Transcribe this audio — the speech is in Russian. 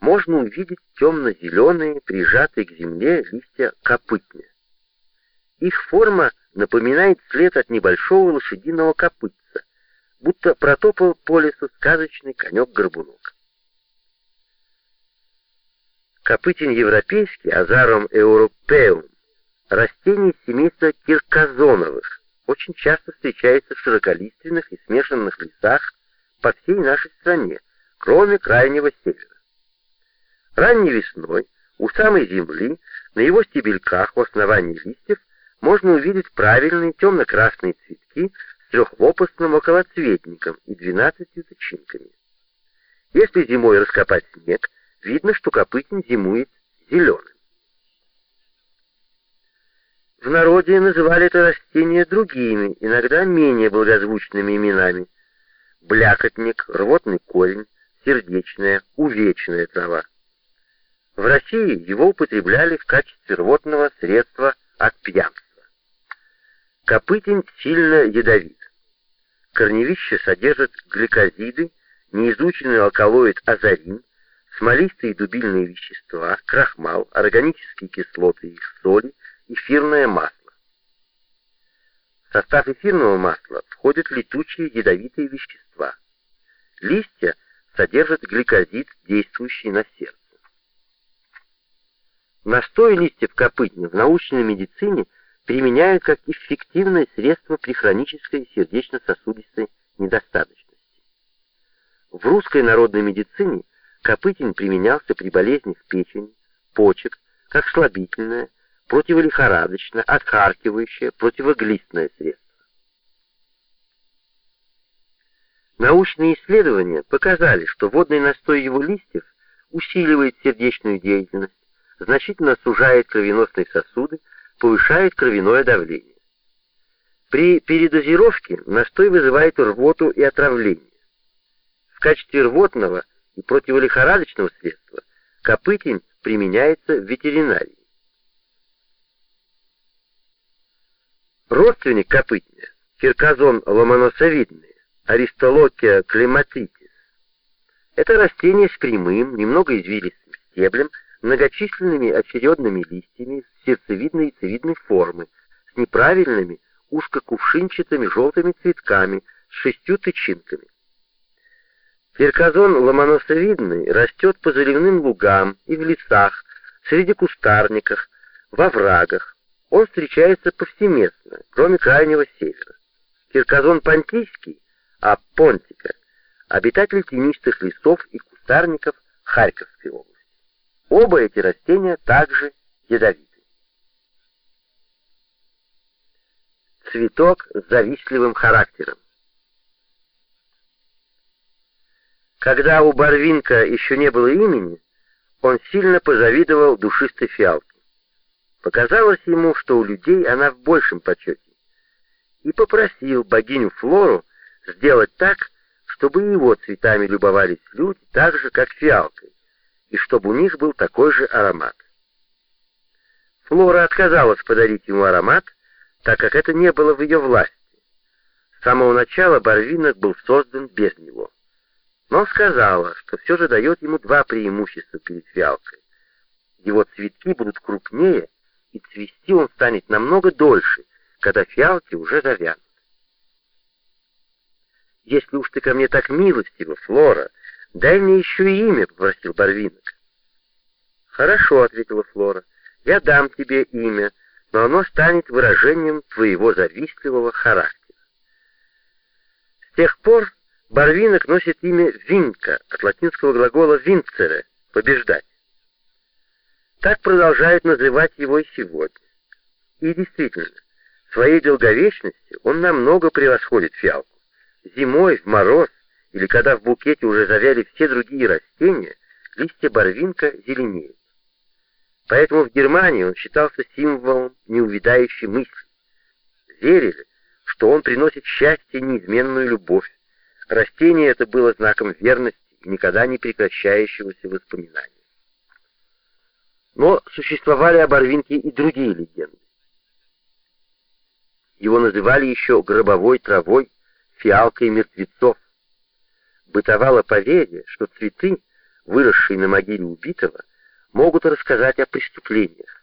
можно увидеть темно-зеленые, прижатые к земле листья копытня. Их форма напоминает след от небольшого лошадиного копытца, будто протопал по лесу сказочный конек-горбунок. Копытень европейский, азарум европеум, растение семейства кирказоновых, очень часто встречается в широколиственных и смешанных лесах по всей нашей стране, кроме крайнего севера. Ранней весной у самой земли, на его стебельках, у основании листьев, можно увидеть правильные темно-красные цветки с трехлопастным околоцветником и двенадцатью тычинками. Если зимой раскопать снег, видно, что копытень зимует зеленым. В народе называли это растение другими, иногда менее благозвучными именами. Блякотник, рвотный корень, сердечная, увечная трава. В России его употребляли в качестве рвотного средства от пьянства. Копытень сильно ядовит. Корневище содержит гликозиды, неизученный алкалоид азарин, смолистые дубильные вещества, крахмал, органические кислоты их соли, эфирное масло. В состав эфирного масла входят летучие ядовитые вещества. Листья содержат гликозид, действующий на сердце. Настой листьев копытня в научной медицине применяют как эффективное средство при хронической сердечно-сосудистой недостаточности. В русской народной медицине копытень применялся при болезнях печени, почек, как слабительное, противолихорадочное, отхаркивающее, противоглистное средство. Научные исследования показали, что водный настой его листьев усиливает сердечную деятельность, значительно сужает кровеносные сосуды, повышает кровяное давление. При передозировке настой вызывает рвоту и отравление. В качестве рвотного и противолихорадочного средства копытень применяется в ветеринарии. Родственник копытня, кирказон ломоносовидный, аристолокия клематитис. Это растение с прямым, немного извилистым стеблем, многочисленными очередными листьями сердцевидной и цевидной формы, с неправильными, узкокувшинчатыми желтыми цветками, с шестью тычинками. Перказон ломоносовидный растет по заливным лугам и в лесах, среди кустарников, во врагах. Он встречается повсеместно, кроме крайнего севера. Кирказон понтийский, а понтика, обитатель тенистых лесов и кустарников Харьковской области. Оба эти растения также ядовиты. Цветок с завистливым характером. Когда у Барвинка еще не было имени, он сильно позавидовал душистой фиалке. Показалось ему, что у людей она в большем почете, и попросил богиню Флору сделать так, чтобы его цветами любовались люди так же, как фиалкой и чтобы у них был такой же аромат. Флора отказалась подарить ему аромат, так как это не было в ее власти. С самого начала барвинок был создан без него. Но сказала, что все же дает ему два преимущества перед фиалкой. Его цветки будут крупнее, и цвести он станет намного дольше, когда фиалки уже завянут. «Если уж ты ко мне так милостива, Флора, «Дай мне еще и имя», — попросил Барвинок. «Хорошо», — ответила Флора, — «я дам тебе имя, но оно станет выражением твоего завистливого характера». С тех пор Барвинок носит имя Винка от латинского глагола «винцере» — «побеждать». Так продолжают называть его и сегодня. И действительно, своей долговечностью он намного превосходит фиалку. Зимой, в мороз, или когда в букете уже завяли все другие растения, листья барвинка зеленеют. Поэтому в Германии он считался символом неувидающей мысли. Верили, что он приносит счастье неизменную любовь. Растение это было знаком верности и никогда не прекращающегося воспоминания. Но существовали о Барвинке и другие легенды. Его называли еще гробовой травой, фиалкой мертвецов, бытовало поверье, что цветы, выросшие на могиле убитого, могут рассказать о преступлениях.